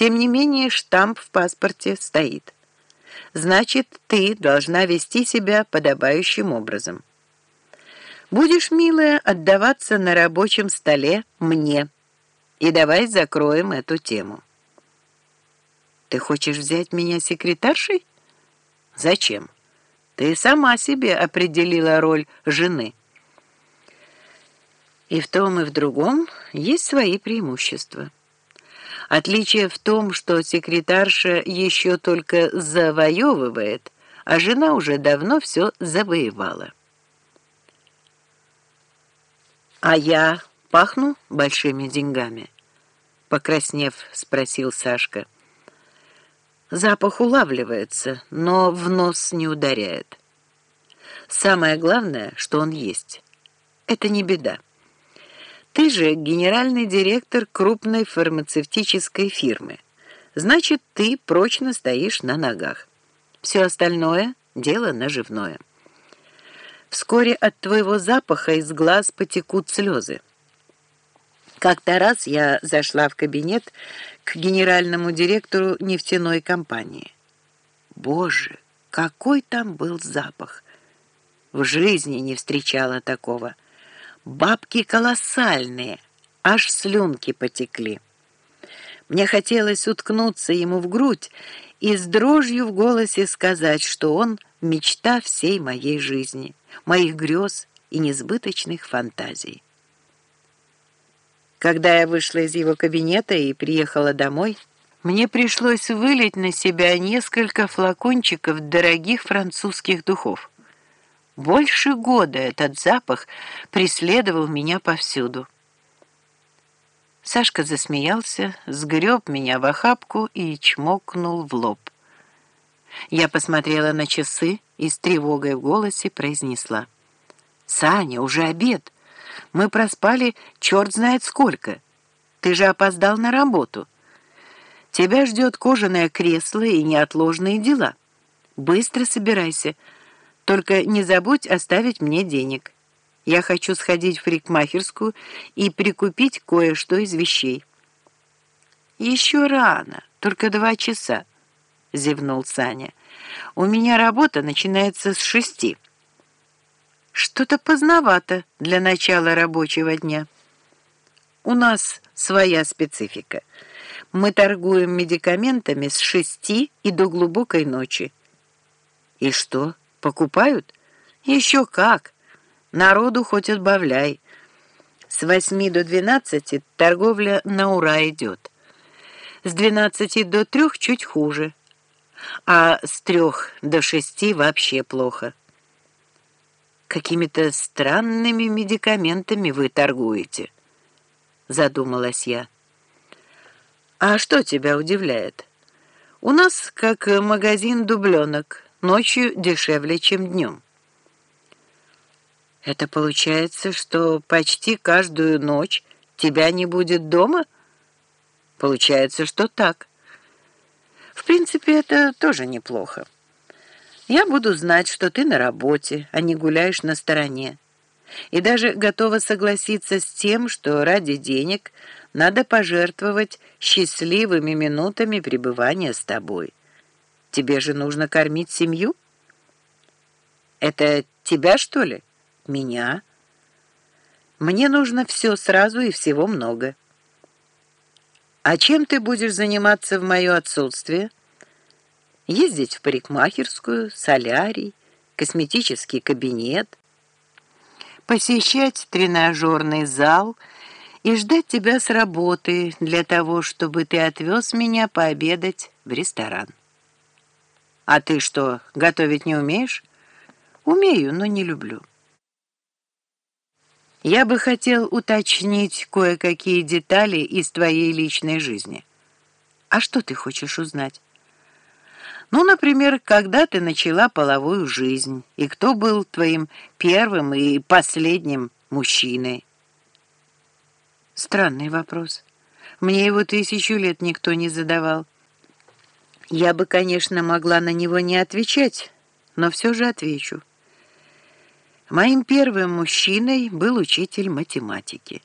Тем не менее штамп в паспорте стоит. Значит, ты должна вести себя подобающим образом. Будешь, милая, отдаваться на рабочем столе мне. И давай закроем эту тему. Ты хочешь взять меня секретаршей? Зачем? Ты сама себе определила роль жены. И в том, и в другом есть свои преимущества. Отличие в том, что секретарша еще только завоевывает, а жена уже давно все завоевала. «А я пахну большими деньгами?» Покраснев, спросил Сашка. Запах улавливается, но в нос не ударяет. Самое главное, что он есть. Это не беда. Ты же генеральный директор крупной фармацевтической фирмы. Значит, ты прочно стоишь на ногах. Все остальное — дело наживное. Вскоре от твоего запаха из глаз потекут слезы. Как-то раз я зашла в кабинет к генеральному директору нефтяной компании. Боже, какой там был запах! В жизни не встречала такого. Бабки колоссальные, аж слюнки потекли. Мне хотелось уткнуться ему в грудь и с дрожью в голосе сказать, что он — мечта всей моей жизни, моих грез и несбыточных фантазий. Когда я вышла из его кабинета и приехала домой, мне пришлось вылить на себя несколько флакончиков дорогих французских духов. Больше года этот запах преследовал меня повсюду. Сашка засмеялся, сгреб меня в охапку и чмокнул в лоб. Я посмотрела на часы и с тревогой в голосе произнесла. «Саня, уже обед. Мы проспали черт знает сколько. Ты же опоздал на работу. Тебя ждет кожаное кресло и неотложные дела. Быстро собирайся». Только не забудь оставить мне денег. Я хочу сходить в парикмахерскую и прикупить кое-что из вещей». «Еще рано, только два часа», — зевнул Саня. «У меня работа начинается с шести». «Что-то поздновато для начала рабочего дня». «У нас своя специфика. Мы торгуем медикаментами с шести и до глубокой ночи». «И что?» Покупают? Еще как. Народу хоть отбавляй. С восьми до двенадцати торговля на ура идет. С двенадцати до трех чуть хуже. А с трех до шести вообще плохо. Какими-то странными медикаментами вы торгуете, задумалась я. А что тебя удивляет? У нас как магазин дубленок ночью дешевле, чем днем. Это получается, что почти каждую ночь тебя не будет дома? Получается, что так. В принципе, это тоже неплохо. Я буду знать, что ты на работе, а не гуляешь на стороне. И даже готова согласиться с тем, что ради денег надо пожертвовать счастливыми минутами пребывания с тобой. Тебе же нужно кормить семью. Это тебя, что ли? Меня? Мне нужно все сразу и всего много. А чем ты будешь заниматься в мое отсутствие? Ездить в парикмахерскую, солярий, косметический кабинет, посещать тренажерный зал и ждать тебя с работы для того, чтобы ты отвез меня пообедать в ресторан. А ты что, готовить не умеешь? Умею, но не люблю. Я бы хотел уточнить кое-какие детали из твоей личной жизни. А что ты хочешь узнать? Ну, например, когда ты начала половую жизнь, и кто был твоим первым и последним мужчиной? Странный вопрос. Мне его тысячу лет никто не задавал. Я бы, конечно, могла на него не отвечать, но все же отвечу. Моим первым мужчиной был учитель математики.